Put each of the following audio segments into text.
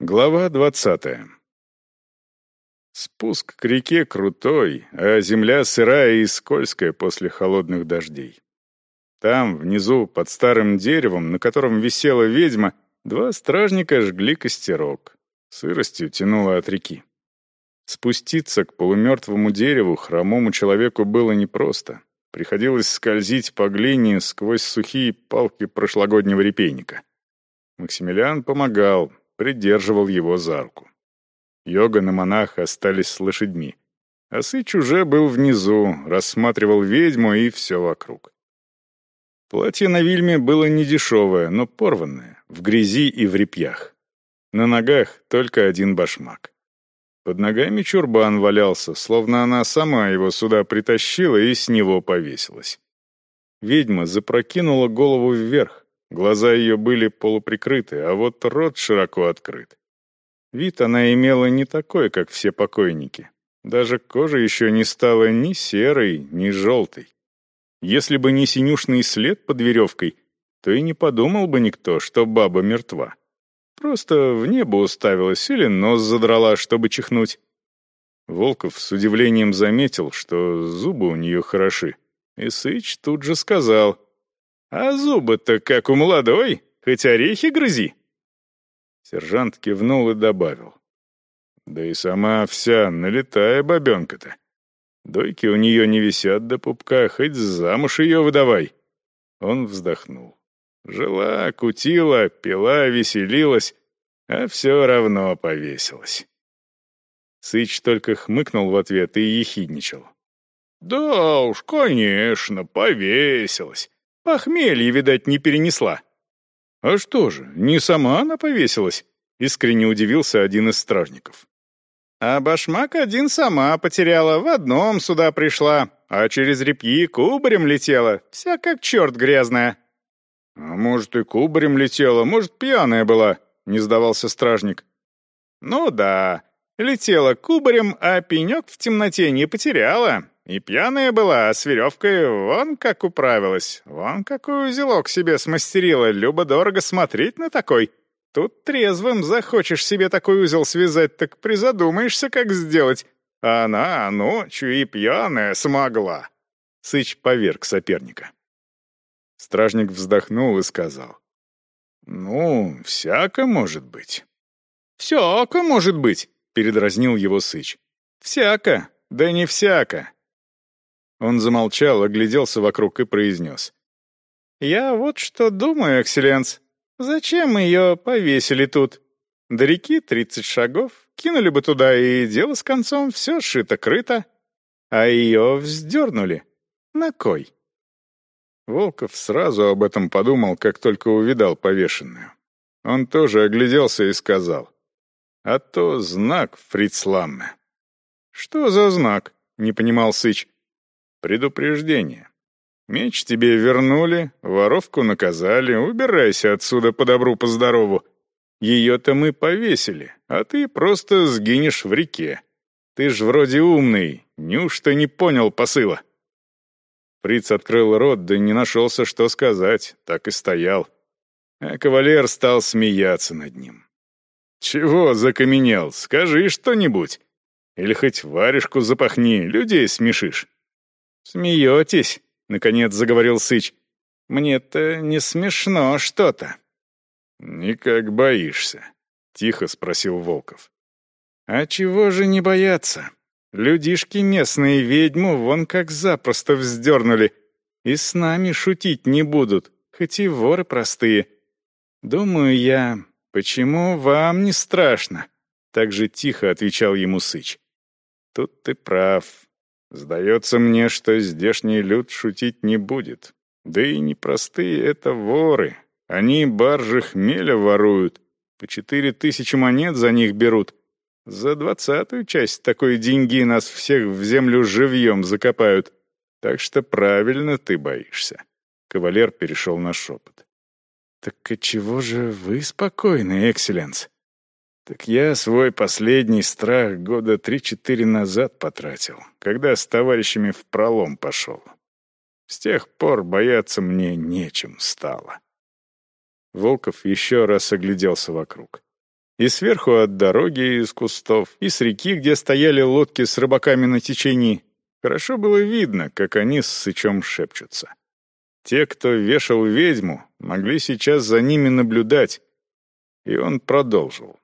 Глава двадцатая. Спуск к реке крутой, а земля сырая и скользкая после холодных дождей. Там, внизу, под старым деревом, на котором висела ведьма, два стражника жгли костерок. Сыростью тянуло от реки. Спуститься к полумертвому дереву хромому человеку было непросто. Приходилось скользить по глине сквозь сухие палки прошлогоднего репейника. Максимилиан помогал, придерживал его за руку. Йоган и монах остались с лошадьми. А Сыч уже был внизу, рассматривал ведьму и все вокруг. Платье на Вильме было недешевое, но порванное, в грязи и в репьях. На ногах только один башмак. Под ногами чурбан валялся, словно она сама его сюда притащила и с него повесилась. Ведьма запрокинула голову вверх, Глаза ее были полуприкрыты, а вот рот широко открыт. Вид она имела не такой, как все покойники. Даже кожа еще не стала ни серой, ни желтой. Если бы не синюшный след под веревкой, то и не подумал бы никто, что баба мертва. Просто в небо уставилась или нос задрала, чтобы чихнуть. Волков с удивлением заметил, что зубы у нее хороши. И Сыч тут же сказал — а зубы-то как у молодой, хоть орехи грызи. Сержант кивнул и добавил. Да и сама вся налетая бабенка-то. Дойки у нее не висят до пупка, хоть замуж ее выдавай. Он вздохнул. Жила, кутила, пила, веселилась, а все равно повесилась. Сыч только хмыкнул в ответ и ехидничал. «Да уж, конечно, повесилась. Похмелье, видать, не перенесла. А что же, не сама она повесилась? Искренне удивился один из стражников. А башмак один сама потеряла, в одном сюда пришла, а через репьи кубарем летела, вся как черт грязная. А может, и кубарем летела, может, пьяная была, не сдавался стражник. Ну да, летела кубарем, а пенек в темноте не потеряла, и пьяная была, а с веревкой вон как управилась. Вон какой узелок себе смастерила. Любо-дорого смотреть на такой. Тут трезвым захочешь себе такой узел связать, так призадумаешься, как сделать. А она ночью и пьяная смогла. Сыч поверг соперника. Стражник вздохнул и сказал. «Ну, всяко может быть». «Всяко может быть», — передразнил его Сыч. «Всяко, да не всяко. Он замолчал, огляделся вокруг и произнес. «Я вот что думаю, экселленс. Зачем ее повесили тут? До реки тридцать шагов, кинули бы туда, и дело с концом, все шито-крыто. А ее вздернули. На кой?» Волков сразу об этом подумал, как только увидал повешенную. Он тоже огляделся и сказал. «А то знак, Фрицламме». «Что за знак?» — не понимал Сыч. Предупреждение. Меч тебе вернули, воровку наказали, убирайся отсюда по добру, по здорову. Ее-то мы повесили, а ты просто сгинешь в реке. Ты ж вроде умный, неужто не понял посыла?» Фриц открыл рот, да не нашелся, что сказать, так и стоял. А кавалер стал смеяться над ним. «Чего закаменел? Скажи что-нибудь. Или хоть варежку запахни, людей смешишь». «Смеетесь?» — наконец заговорил Сыч. «Мне-то не смешно что-то». «Никак боишься?» — тихо спросил Волков. «А чего же не бояться? Людишки местные ведьму вон как запросто вздернули. И с нами шутить не будут, хоть и воры простые. Думаю я, почему вам не страшно?» Так же тихо отвечал ему Сыч. «Тут ты прав. Сдается мне, что здешний люд шутить не будет. Да и непростые это воры. Они баржи хмеля воруют. По четыре тысячи монет за них берут. За двадцатую часть такой деньги нас всех в землю живьем закопают. Так что правильно ты боишься. Кавалер перешел на шепот. «Так чего же вы спокойны, экселленс?» Так я свой последний страх года три-четыре назад потратил, когда с товарищами в пролом пошел. С тех пор бояться мне нечем стало. Волков еще раз огляделся вокруг. И сверху от дороги из кустов, и с реки, где стояли лодки с рыбаками на течении, хорошо было видно, как они с Сычом шепчутся. Те, кто вешал ведьму, могли сейчас за ними наблюдать. И он продолжил.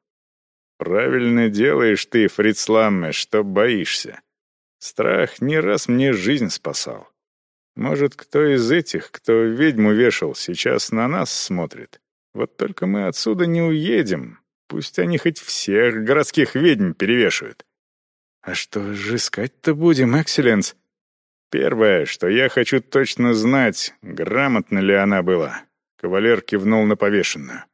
«Правильно делаешь ты, Фрицламме, что боишься. Страх не раз мне жизнь спасал. Может, кто из этих, кто ведьму вешал, сейчас на нас смотрит? Вот только мы отсюда не уедем. Пусть они хоть всех городских ведьм перевешивают. А что же искать-то будем, Экселленс? Первое, что я хочу точно знать, грамотно ли она была. Кавалер кивнул на повешенную.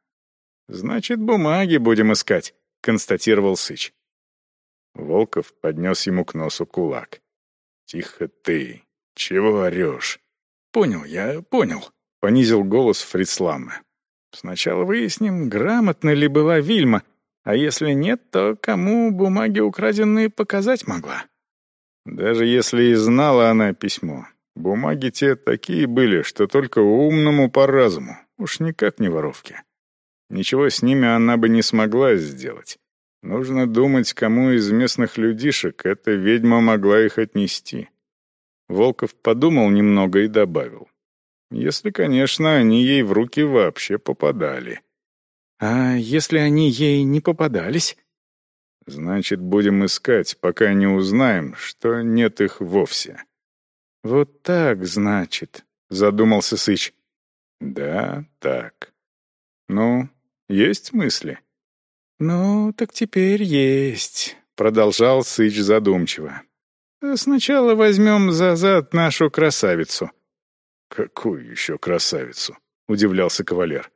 Значит, бумаги будем искать, констатировал Сыч. Волков поднес ему к носу кулак. «Тихо ты! Чего орешь?» «Понял я, понял», — понизил голос Фрицлама. «Сначала выясним, грамотно ли была Вильма, а если нет, то кому бумаги украденные показать могла?» Даже если и знала она письмо, бумаги те такие были, что только умному по разуму, уж никак не воровки. Ничего с ними она бы не смогла сделать. Нужно думать, кому из местных людишек эта ведьма могла их отнести. Волков подумал немного и добавил. Если, конечно, они ей в руки вообще попадали. А если они ей не попадались? Значит, будем искать, пока не узнаем, что нет их вовсе. Вот так, значит, задумался Сыч. Да, так. Ну, есть мысли? «Ну, так теперь есть», — продолжал Сыч задумчиво. «Сначала возьмем за зад нашу красавицу». «Какую еще красавицу?» — удивлялся кавалер.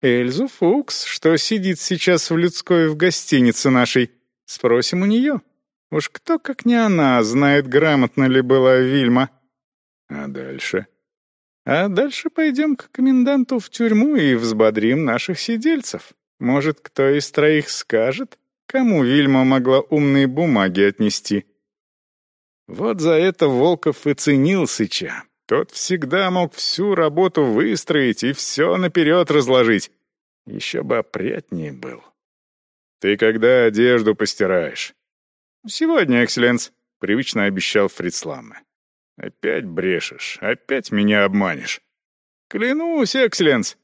«Эльзу Фукс, что сидит сейчас в людской в гостинице нашей. Спросим у нее. Уж кто, как не она, знает, грамотно ли была Вильма». «А дальше?» «А дальше пойдем к коменданту в тюрьму и взбодрим наших сидельцев». Может, кто из троих скажет, кому Вильма могла умные бумаги отнести? Вот за это Волков и ценил Сыча. Тот всегда мог всю работу выстроить и все наперед разложить. Еще бы опрятнее был. «Ты когда одежду постираешь?» «Сегодня, экселленс», — привычно обещал Фрицламме. «Опять брешешь, опять меня обманешь». «Клянусь, экселленс».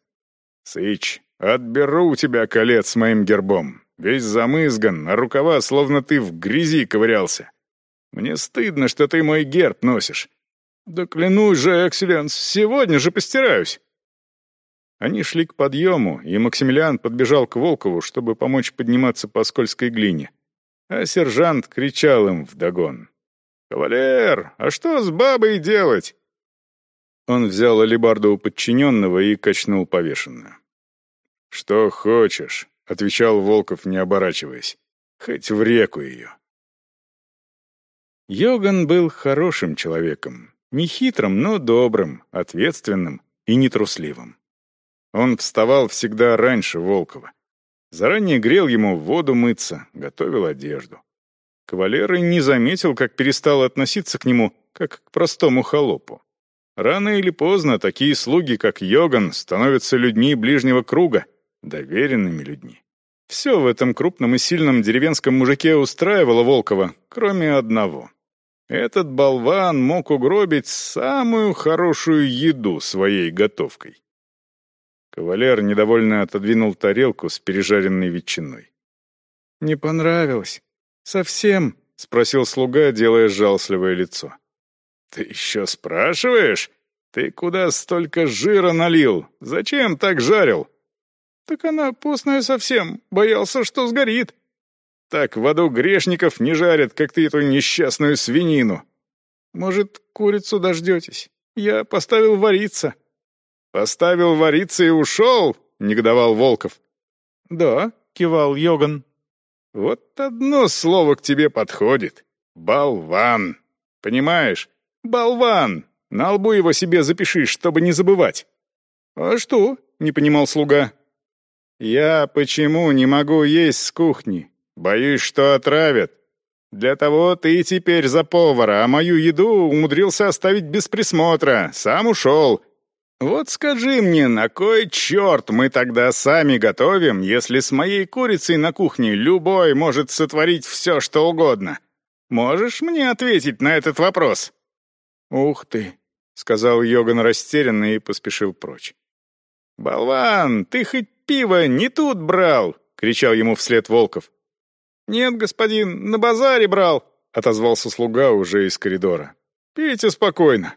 «Сыч, Отберу у тебя колец с моим гербом. Весь замызган, а рукава, словно ты в грязи ковырялся. Мне стыдно, что ты мой герб носишь. Да клянусь же, экселленс, сегодня же постираюсь. Они шли к подъему, и Максимилиан подбежал к Волкову, чтобы помочь подниматься по скользкой глине. А сержант кричал им вдогон. «Кавалер, а что с бабой делать?» Он взял алебарду у подчиненного и качнул повешенную. «Что хочешь», — отвечал Волков, не оборачиваясь. «Хоть в реку ее». Йоган был хорошим человеком, не хитрым, но добрым, ответственным и нетрусливым. Он вставал всегда раньше Волкова. Заранее грел ему воду мыться, готовил одежду. Кавалер и не заметил, как перестал относиться к нему, как к простому холопу. Рано или поздно такие слуги, как Йоган, становятся людьми ближнего круга, доверенными людьми. Все в этом крупном и сильном деревенском мужике устраивало Волкова, кроме одного. Этот болван мог угробить самую хорошую еду своей готовкой. Кавалер недовольно отодвинул тарелку с пережаренной ветчиной. «Не понравилось? Совсем?» — спросил слуга, делая жалостливое лицо. «Ты еще спрашиваешь? Ты куда столько жира налил? Зачем так жарил?» «Так она постная совсем, боялся, что сгорит». «Так в аду грешников не жарят, как ты эту несчастную свинину». «Может, курицу дождетесь? Я поставил вариться». «Поставил вариться и ушел?» — негодовал Волков. «Да», — кивал Йоган. «Вот одно слово к тебе подходит. Болван. Понимаешь? Болван. На лбу его себе запиши, чтобы не забывать». «А что?» — не понимал слуга. «Я почему не могу есть с кухни? Боюсь, что отравят. Для того ты теперь за повара, а мою еду умудрился оставить без присмотра. Сам ушел. Вот скажи мне, на кой черт мы тогда сами готовим, если с моей курицей на кухне любой может сотворить все, что угодно? Можешь мне ответить на этот вопрос?» «Ух ты!» — сказал Йоган растерянно и поспешил прочь. «Болван, ты хоть пиво не тут брал!» — кричал ему вслед Волков. «Нет, господин, на базаре брал!» — отозвался слуга уже из коридора. «Пейте спокойно!»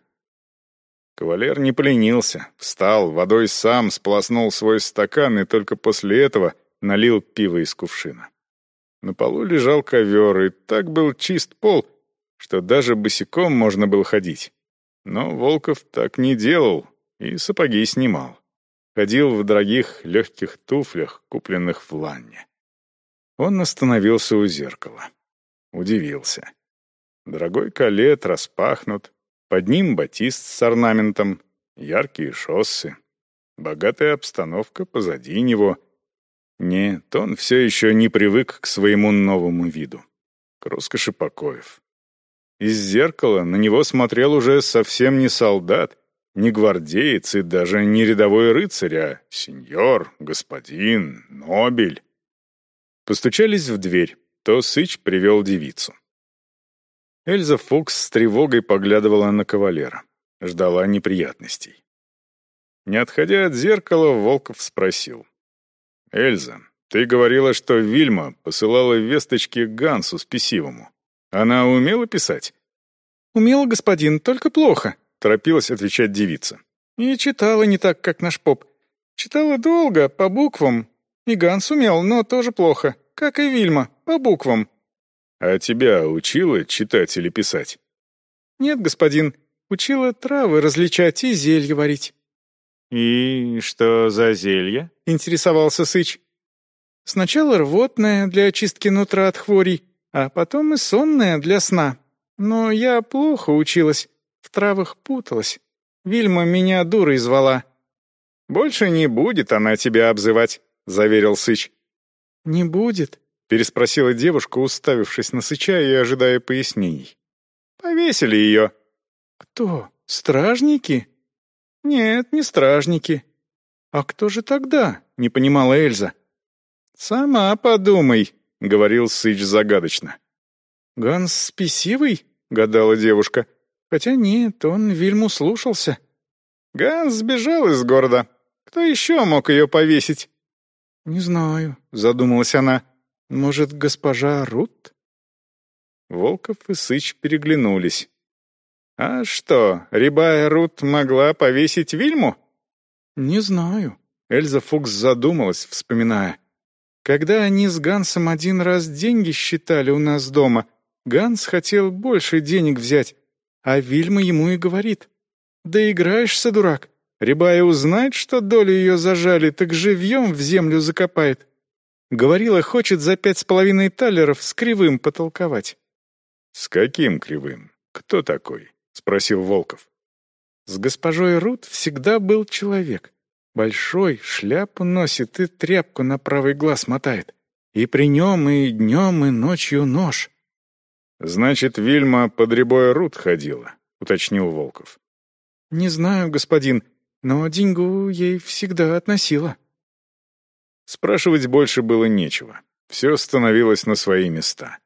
Кавалер не поленился, встал, водой сам сполоснул свой стакан и только после этого налил пиво из кувшина. На полу лежал ковер, и так был чист пол, что даже босиком можно было ходить. Но Волков так не делал и сапоги снимал. Ходил в дорогих легких туфлях, купленных в Ланне. Он остановился у зеркала. Удивился. Дорогой калет распахнут, под ним батист с орнаментом, яркие шоссы, богатая обстановка позади него. Нет, он все еще не привык к своему новому виду, к роскоши покоев. Из зеркала на него смотрел уже совсем не солдат, не гвардеец и даже не рядовой рыцарь, а сеньор, господин, нобель. Постучались в дверь, то Сыч привел девицу. Эльза Фокс с тревогой поглядывала на кавалера. Ждала неприятностей. Не отходя от зеркала, Волков спросил. «Эльза, ты говорила, что Вильма посылала весточки Гансу Спесивому. Она умела писать?» «Умела, господин, только плохо», — торопилась отвечать девица. «И читала не так, как наш поп. Читала долго, по буквам. И Ганс умел, но тоже плохо, как и Вильма, по буквам. «А тебя учила читать или писать?» «Нет, господин, учила травы различать и зелья варить». «И что за зелье?» — интересовался Сыч. «Сначала рвотное для очистки нутра от хворей, а потом и сонное для сна. Но я плохо училась, в травах путалась. Вильма меня дурой звала». «Больше не будет она тебя обзывать», — заверил Сыч. «Не будет», переспросила девушка, уставившись на Сыча и ожидая пояснений. «Повесили ее». «Кто? Стражники?» «Нет, не стражники». «А кто же тогда?» — не понимала Эльза. «Сама подумай», — говорил Сыч загадочно. «Ганс спесивый?» — гадала девушка. «Хотя нет, он Вильму слушался». «Ганс сбежал из города. Кто еще мог ее повесить?» «Не знаю», — задумалась она. Может, госпожа Рут?» Волков и Сыч переглянулись. «А что, рябая Рут могла повесить Вильму?» «Не знаю». Эльза Фукс задумалась, вспоминая. «Когда они с Гансом один раз деньги считали у нас дома, Ганс хотел больше денег взять, а Вильма ему и говорит. «Да играешься, дурак. Рябая узнает, что долю ее зажали, так живьем в землю закопает. Говорила, хочет за пять с половиной талеров с кривым потолковать. «С каким кривым? Кто такой?» — спросил Волков. С госпожой Рут всегда был человек. Большой, шляпу носит и тряпку на правый глаз мотает. И при нем и днем, и ночью нож. «Значит, Вильма под рябой Рут ходила», — уточнил Волков. «Не знаю, господин, но деньгу ей всегда относила». Спрашивать больше было нечего. Все становилось на свои места.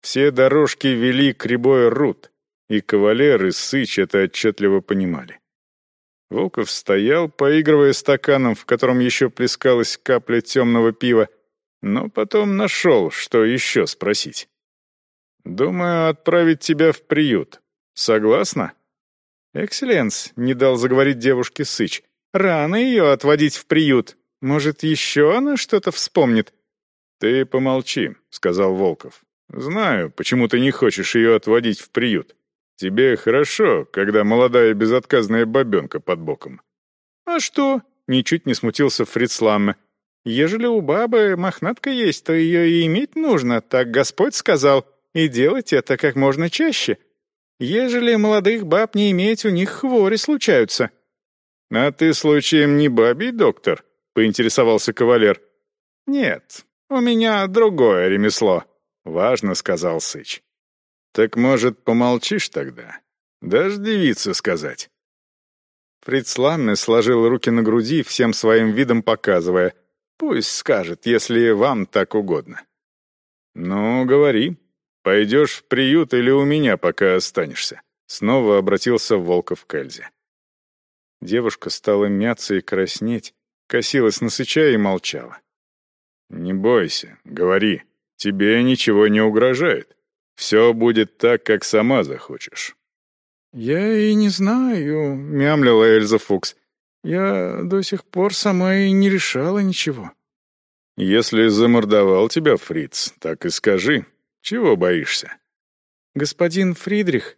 Все дорожки вели к рябой Рут, и кавалер и Сыч это отчетливо понимали. Волков стоял, поигрывая стаканом, в котором еще плескалась капля темного пива, но потом нашел, что еще спросить. «Думаю, отправить тебя в приют. Согласна?» «Экселленс», — не дал заговорить девушке Сыч. «Рано ее отводить в приют. Может, еще она что-то вспомнит?» «Ты помолчи», — сказал Волков. «Знаю, почему ты не хочешь ее отводить в приют. Тебе хорошо, когда молодая безотказная бабенка под боком». «А что?» — ничуть не смутился Фриц Ламме. «Ежели у бабы мохнатка есть, то ее и иметь нужно, так Господь сказал, и делать это как можно чаще. Ежели молодых баб не иметь, у них хвори случаются». «А ты случаем не бабий доктор?» Поинтересовался кавалер. «Нет, у меня другое ремесло», — важно сказал Сыч. «Так, может, помолчишь тогда? Дашь девице сказать?» Фрицламме сложил руки на груди, всем своим видом показывая. «Пусть скажет, если вам так угодно». «Ну, говори. Пойдешь в приют или у меня пока останешься?» Снова обратился Волков к Эльзе. Девушка стала мяться и краснеть, косилась на сыча и молчала. «Не бойся, говори. Тебе ничего не угрожает. Все будет так, как сама захочешь». «Я и не знаю», — мямлила Эльза Фукс. «Я до сих пор сама и не решала ничего». «Если замордовал тебя Фриц, так и скажи. Чего боишься?» «Господин Фридрих,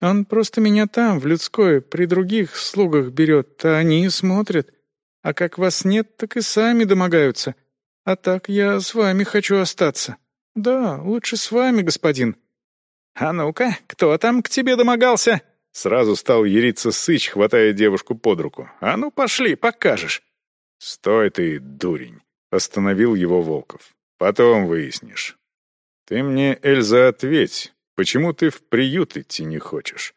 он просто меня там, в людской, при других слугах берет, а они смотрят. А как вас нет, так и сами домогаются. А так я с вами хочу остаться. Да, лучше с вами, господин». «А ну-ка, кто там к тебе домогался?» Сразу стал яриться Сыч, хватая девушку под руку. «А ну пошли, покажешь!» «Стой ты, дурень!» — остановил его Волков. «Потом выяснишь. Ты мне, Эльза, ответь, почему ты в приют идти не хочешь?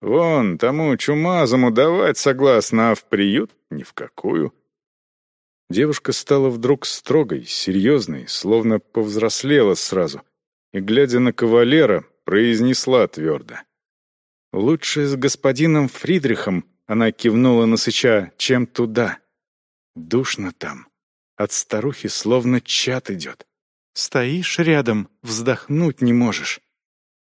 Вон, тому чумазому давать согласно, а в приют ни в какую». Девушка стала вдруг строгой, серьезной, словно повзрослела сразу, и, глядя на кавалера, произнесла твердо. «Лучше с господином Фридрихом», — она кивнула на сыча, — «чем туда. Душно там. От старухи словно чат идет. Стоишь рядом, вздохнуть не можешь.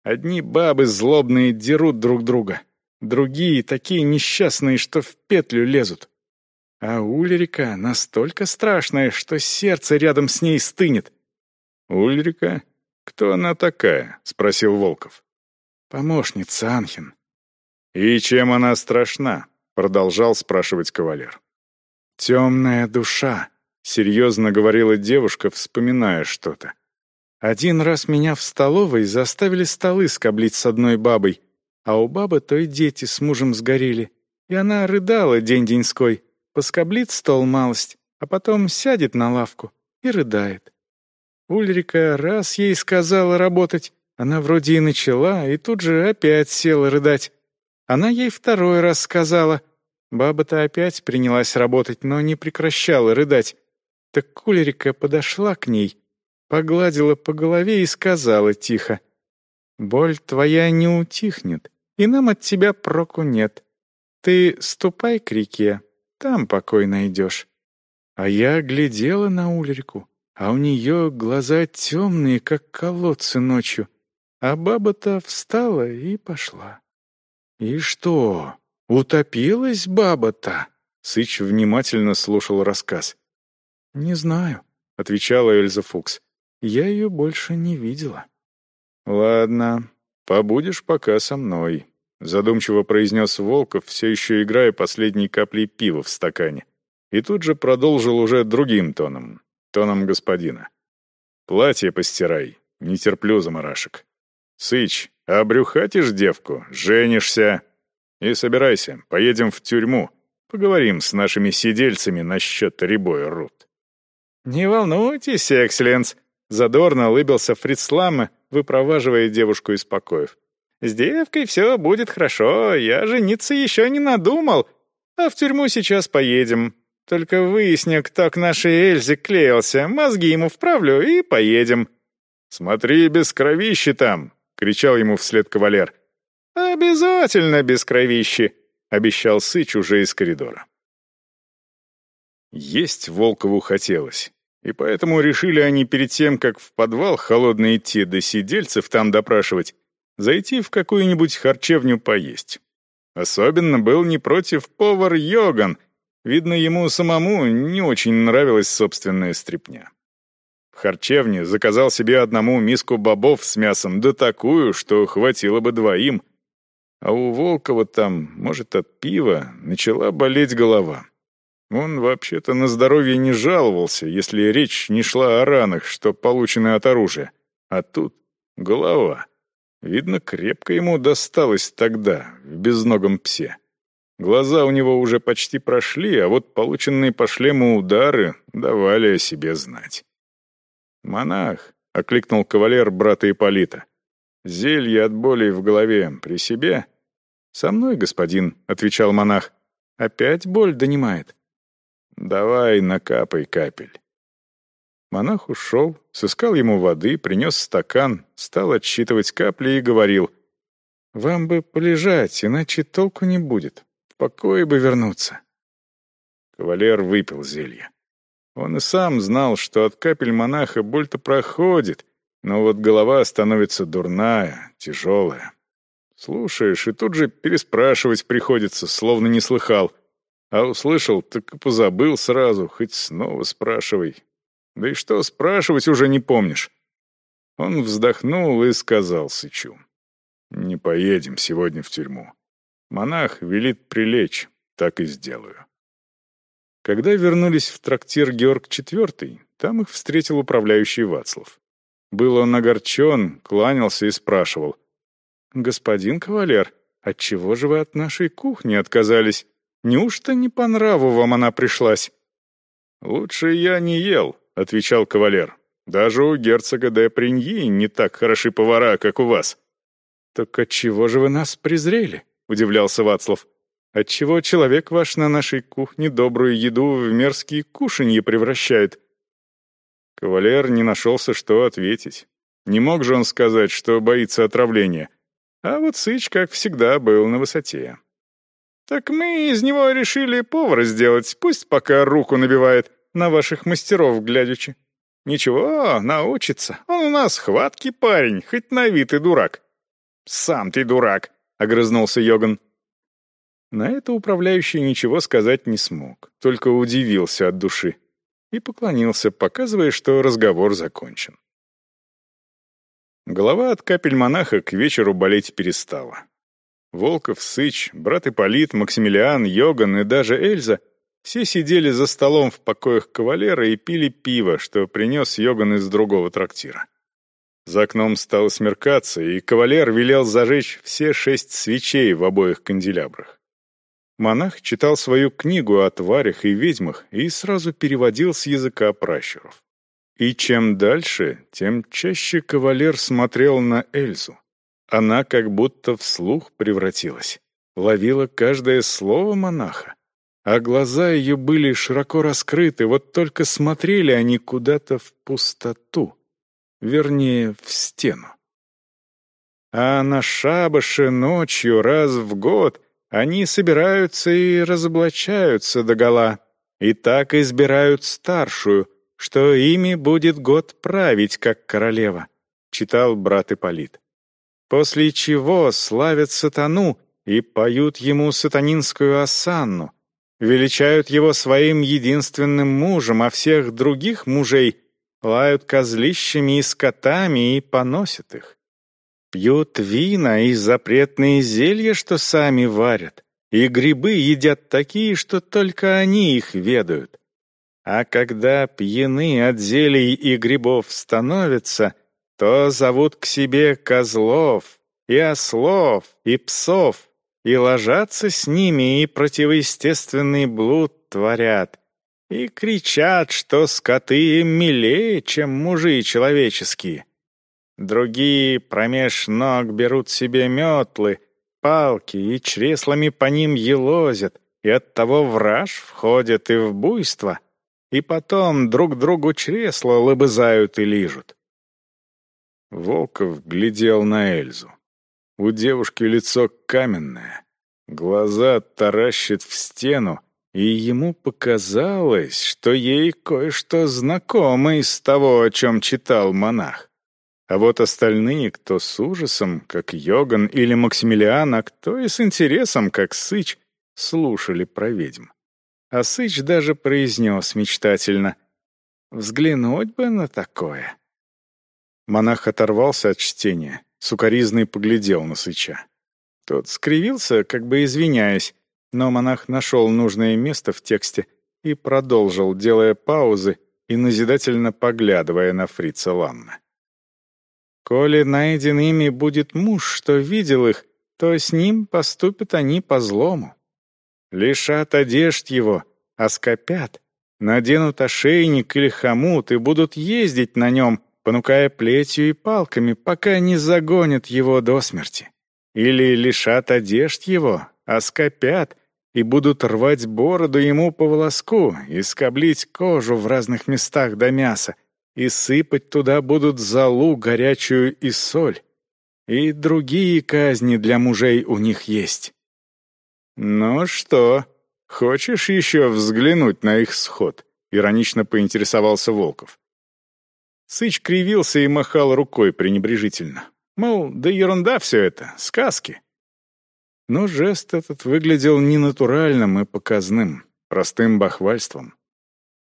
Одни бабы злобные дерут друг друга, другие такие несчастные, что в петлю лезут. А Ульрика настолько страшная, что сердце рядом с ней стынет. «Ульрика? Кто она такая?» — спросил Волков. «Помощница Анхин». «И чем она страшна?» — продолжал спрашивать кавалер. «Темная душа», — серьезно говорила девушка, вспоминая что-то. «Один раз меня в столовой заставили столы скоблить с одной бабой, а у бабы той дети с мужем сгорели, и она рыдала день-деньской, поскоблит стол малость, а потом сядет на лавку и рыдает. Ульрика раз ей сказала работать, она вроде и начала, и тут же опять села рыдать. Она ей второй раз сказала. Баба-то опять принялась работать, но не прекращала рыдать. Так Кулерика подошла к ней, погладила по голове и сказала тихо. «Боль твоя не утихнет, и нам от тебя проку нет. Ты ступай к реке, там покой найдешь». А я глядела на Ульрику, а у нее глаза темные, как колодцы ночью, а баба-то встала и пошла. «И что, утопилась баба-то?» Сыч внимательно слушал рассказ. «Не знаю», — отвечала Эльза Фукс. «Я ее больше не видела». «Ладно, побудешь пока со мной», задумчиво произнес Волков, все еще играя последней каплей пива в стакане. И тут же продолжил уже другим тоном, тоном господина. «Платье постирай, не терплю заморашек. Сыч, обрюхатишь девку, женишься. И собирайся, поедем в тюрьму, поговорим с нашими сидельцами насчет рябой рут». «Не волнуйтесь, экселленс», — задорно улыбился Фрицлама, выпроваживая девушку из покоев. С девкой все будет хорошо, я жениться еще не надумал. А в тюрьму сейчас поедем. Только выясню, кто к нашей Эльзе клеился, мозги ему вправлю и поедем». «Смотри, без кровищи там!» — кричал ему вслед кавалер. «Обязательно без кровищи!» — обещал Сыч уже из коридора. Есть Волкову хотелось, и поэтому решили они перед тем, как в подвал холодно идти до сидельцев там допрашивать, зайти в какую-нибудь харчевню поесть. Особенно был не против повар Йоган. Видно, ему самому не очень нравилась собственная стряпня. В харчевне заказал себе одному миску бобов с мясом, да такую, что хватило бы двоим. А у Волкова там, может, от пива, начала болеть голова. Он вообще-то на здоровье не жаловался, если речь не шла о ранах, что получены от оружия. А тут голова. Видно, крепко ему досталось тогда, в безногом псе. Глаза у него уже почти прошли, а вот полученные по шлему удары давали о себе знать. «Монах», — окликнул кавалер брата Ипполита, — «зелье от боли в голове при себе?» «Со мной, господин», — отвечал монах. Опять боль донимает. Давай накапай капель. Монах ушел, сыскал ему воды, принес стакан, стал отсчитывать капли и говорил, «Вам бы полежать, иначе толку не будет. В покое бы вернуться». Кавалер выпил зелье. Он и сам знал, что от капель монаха боль-то проходит, но вот голова становится дурная, тяжелая. Слушаешь, и тут же переспрашивать приходится, словно не слыхал. А услышал, так и позабыл сразу, хоть снова спрашивай. Да и что спрашивать уже не помнишь. Он вздохнул и сказал Сычу. «Не поедем сегодня в тюрьму. Монах велит прилечь, так и сделаю». Когда вернулись в трактир Георг IV, там их встретил управляющий Вацлав. Был он огорчен, кланялся и спрашивал. «Господин кавалер, отчего же вы от нашей кухни отказались? Неужто не по нраву вам она пришлась?» «Лучше я не ел», — отвечал кавалер. «Даже у герцога де Приньи не так хороши повара, как у вас». «Так отчего же вы нас презрели?» — удивлялся Вацлав. Отчего человек ваш на нашей кухне добрую еду в мерзкие кушанье превращает?» Кавалер не нашелся, что ответить. Не мог же он сказать, что боится отравления. А вот Сыч, как всегда, был на высоте. «Так мы из него решили повара сделать, пусть пока руку набивает, на ваших мастеров глядячи. Ничего, научится. Он у нас хваткий парень, хоть на вид и дурак». «Сам ты дурак», — огрызнулся Йоган. На это управляющий ничего сказать не смог, только удивился от души и поклонился, показывая, что разговор закончен. Голова от капель монаха к вечеру болеть перестала. Волков, Сыч, брат Ипполит, Максимилиан, Йоган и даже Эльза все сидели за столом в покоях кавалера и пили пиво, что принес Йоган из другого трактира. За окном стало смеркаться, и кавалер велел зажечь все шесть свечей в обоих канделябрах. Монах читал свою книгу о тварях и ведьмах и сразу переводил с языка пращуров. И чем дальше, тем чаще кавалер смотрел на Эльзу. Она как будто вслух превратилась, ловила каждое слово монаха, а глаза ее были широко раскрыты, вот только смотрели они куда-то в пустоту, вернее, в стену. А на шабаше ночью раз в год — они собираются и разоблачаются догола, и так избирают старшую, что ими будет год править, как королева», — читал брат Ипполит. «После чего славят сатану и поют ему сатанинскую осанну, величают его своим единственным мужем, а всех других мужей лают козлищами и скотами и поносят их. Пьют вина и запретные зелья, что сами варят, и грибы едят такие, что только они их ведают. А когда пьяны от зелий и грибов становятся, то зовут к себе козлов, и ослов, и псов, и ложатся с ними, и противоестественный блуд творят, и кричат, что скоты милее, чем мужи человеческие. Другие промеж ног берут себе метлы, палки и чреслами по ним елозят, и оттого враж входят и в буйство, и потом друг другу чресла лобызают и лижут. Волков глядел на Эльзу. У девушки лицо каменное, глаза таращат в стену, и ему показалось, что ей кое-что знакомо из того, о чем читал монах. А вот остальные, кто с ужасом, как Йоган или Максимилиан, а кто и с интересом, как Сыч, слушали про ведьм. А Сыч даже произнес мечтательно «Взглянуть бы на такое». Монах оторвался от чтения, сукоризный поглядел на Сыча. Тот скривился, как бы извиняясь, но монах нашел нужное место в тексте и продолжил, делая паузы и назидательно поглядывая на фрица Ламна. Коли найден ими будет муж, что видел их, то с ним поступят они по злому. Лишат одежд его, оскопят, наденут ошейник или хомут и будут ездить на нем, понукая плетью и палками, пока не загонят его до смерти. Или лишат одежд его, оскопят и будут рвать бороду ему по волоску и скоблить кожу в разных местах до мяса, и сыпать туда будут золу горячую и соль. И другие казни для мужей у них есть. «Ну что, хочешь еще взглянуть на их сход?» — иронично поинтересовался Волков. Сыч кривился и махал рукой пренебрежительно. Мол, да ерунда все это, сказки. Но жест этот выглядел ненатуральным и показным, простым бахвальством.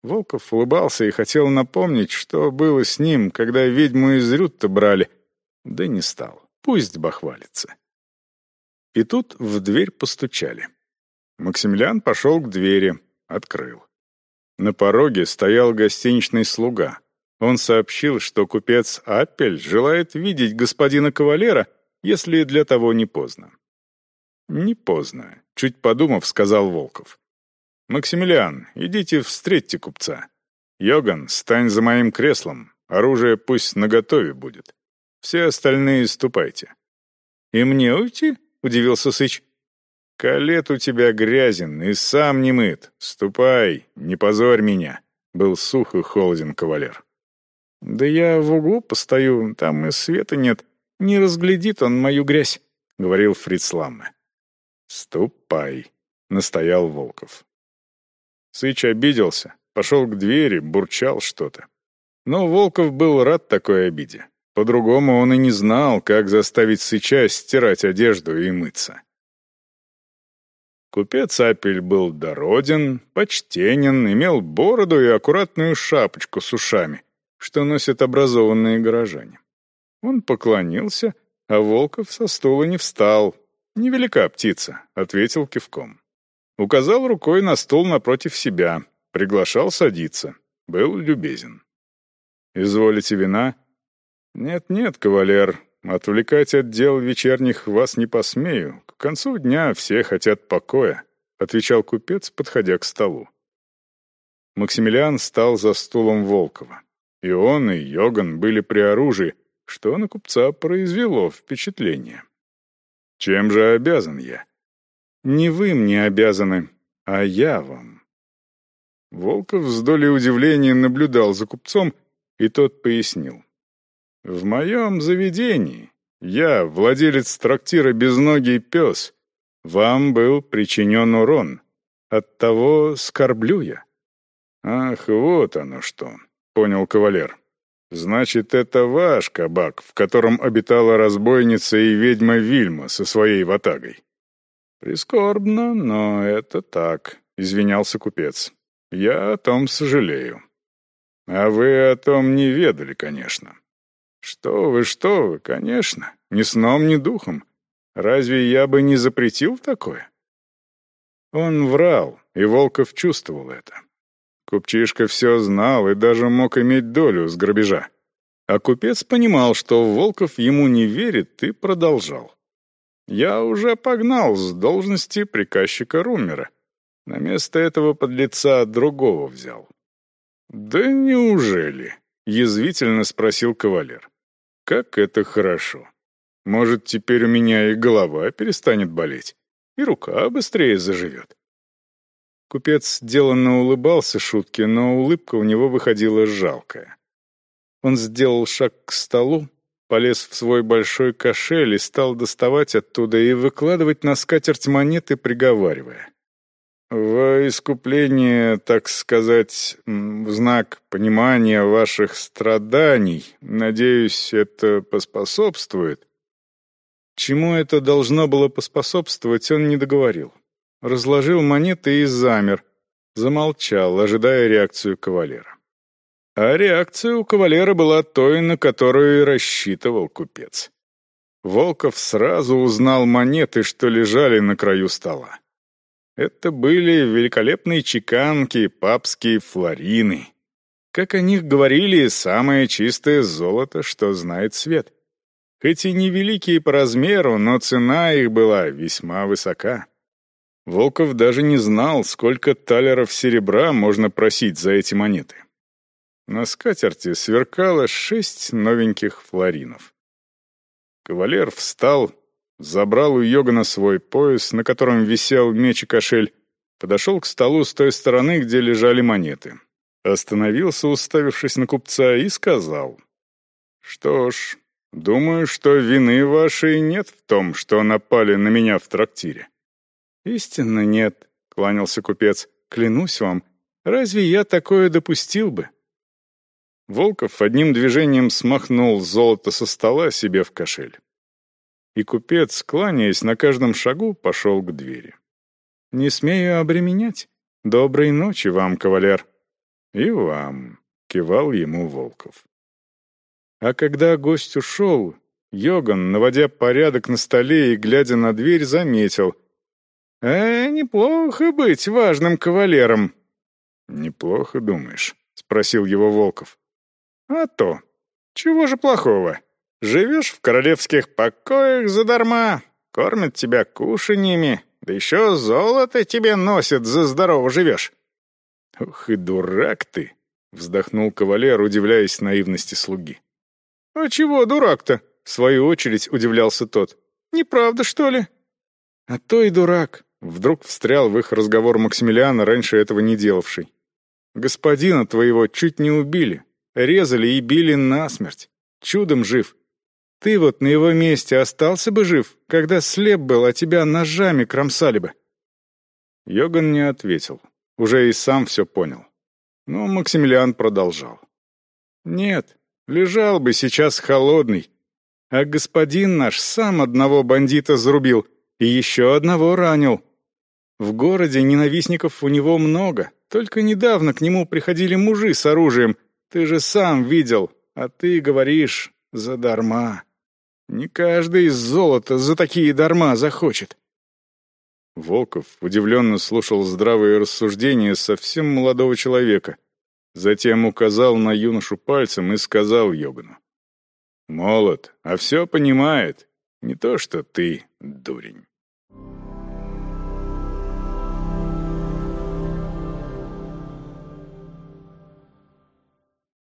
Волков улыбался и хотел напомнить, что было с ним, когда ведьму из Рютта брали, да не стал. Пусть бахвалится. И тут в дверь постучали. Максимилиан пошел к двери, открыл. На пороге стоял гостиничный слуга. Он сообщил, что купец Аппель желает видеть господина кавалера, если для того не поздно. «Не поздно», — чуть подумав, сказал Волков. «Максимилиан, идите встретьте купца. Йоган, стань за моим креслом, оружие пусть наготове будет. Все остальные ступайте». «И мне уйти?» — удивился Сыч. «Калет у тебя грязен и сам не мыт. Ступай, не позорь меня», — был сух и холоден кавалер. «Да я в углу постою, там и света нет. Не разглядит он мою грязь», — говорил Фриц. «Ступай», — настоял Волков. Сыч обиделся, пошел к двери, бурчал что-то. Но Волков был рад такой обиде. По-другому он и не знал, как заставить Сыча стирать одежду и мыться. Купец Апель был дороден, почтенен, имел бороду и аккуратную шапочку с ушами, что носят образованные горожане. Он поклонился, а Волков со стула не встал, «Невелика птица», — ответил кивком. Указал рукой на стол напротив себя, приглашал садиться, был любезен. «Изволите вина?» «Нет-нет, кавалер, отвлекать от дел вечерних вас не посмею. К концу дня все хотят покоя», — отвечал купец, подходя к столу. Максимилиан стал за стулом Волкова. И он, и Йоган были при оружии, что на купца произвело впечатление. Чем же обязан я? Не вы мне обязаны, а я вам. Волков с долей удивления наблюдал за купцом, и тот пояснил. В моем заведении я, владелец трактира «Безногий пес», вам был причинен урон. Оттого скорблю я. Ах, вот оно что, понял кавалер. Значит, это ваш кабак, в котором обитала разбойница и ведьма Вильма со своей ватагой. Прискорбно, но это так, извинялся купец. Я о том сожалею. А вы о том не ведали, конечно. Что вы, что вы, конечно, ни сном, ни духом. Разве я бы не запретил такое? Он врал, и Волков чувствовал это. Купчишка все знал и даже мог иметь долю с грабежа. А купец понимал, что Волков ему не верит, и продолжал. «Я уже погнал с должности приказчика Румера. На место этого подлеца другого взял». «Да неужели?» — язвительно спросил кавалер. «Как это хорошо. Может, теперь у меня и голова перестанет болеть, и рука быстрее заживет». Купец деланно улыбался шутке, но улыбка у него выходила жалкая. Он сделал шаг к столу, полез в свой большой кошель и стал доставать оттуда и выкладывать на скатерть монеты, приговаривая. «Во искупление, так сказать, в знак понимания ваших страданий, надеюсь, это поспособствует». Чему это должно было поспособствовать, он не договорил разложил монеты и замер, замолчал, ожидая реакцию кавалера. А реакция у кавалера была той, на которую и рассчитывал купец. Волков сразу узнал монеты, что лежали на краю стола. Это были великолепные чеканки, папские флорины. Как о них говорили, самое чистое золото, что знает свет. Хоть и невеликие по размеру, но цена их была весьма высока. Волков даже не знал, сколько талеров серебра можно просить за эти монеты. На скатерти сверкало шесть новеньких флоринов. Кавалер встал, забрал у Йогана свой пояс, на котором висел меч и кошель, Подошел к столу с той стороны, где лежали монеты. Остановился, уставившись на купца, и сказал. «Что ж, думаю, что вины вашей нет в том, что напали на меня в трактире». «Истинно нет», — кланялся купец. «Клянусь вам, разве я такое допустил бы?» Волков одним движением смахнул золото со стола себе в кошель. И купец, кланяясь на каждом шагу, пошел к двери. «Не смею обременять. Доброй ночи вам, кавалер». «И вам», — кивал ему Волков. А когда гость ушел, Йоган, наводя порядок на столе и глядя на дверь, заметил. «Э, неплохо быть важным кавалером». «Неплохо, думаешь?» — спросил его Волков. «А то. Чего же плохого? Живешь в королевских покоях задарма, кормят тебя кушаньями, да еще золото тебе носят, за здорово живешь». «Ох и дурак ты!» — вздохнул кавалер, удивляясь наивности слуги. «А чего дурак-то?» — в свою очередь удивлялся тот. «Неправда, что ли?» «А то и дурак», — вдруг встрял в их разговор Максимилиана, раньше этого не делавший. «Господина твоего чуть не убили, резали и били насмерть. Чудом жив. Ты вот на его месте остался бы жив, когда слеп был, а тебя ножами кромсали бы». Йоган не ответил. Уже и сам все понял. Но Максимилиан продолжал. «Нет, лежал бы сейчас холодный. А господин наш сам одного бандита зарубил и еще одного ранил. В городе ненавистников у него много, только недавно к нему приходили мужи с оружием. Ты же сам видел, а ты говоришь задарма. Не каждый из золота за такие дарма захочет. Волков удивленно слушал здравые рассуждения совсем молодого человека. Затем указал на юношу пальцем и сказал Йогану. «Молод, а все понимает. Не то что ты, дурень».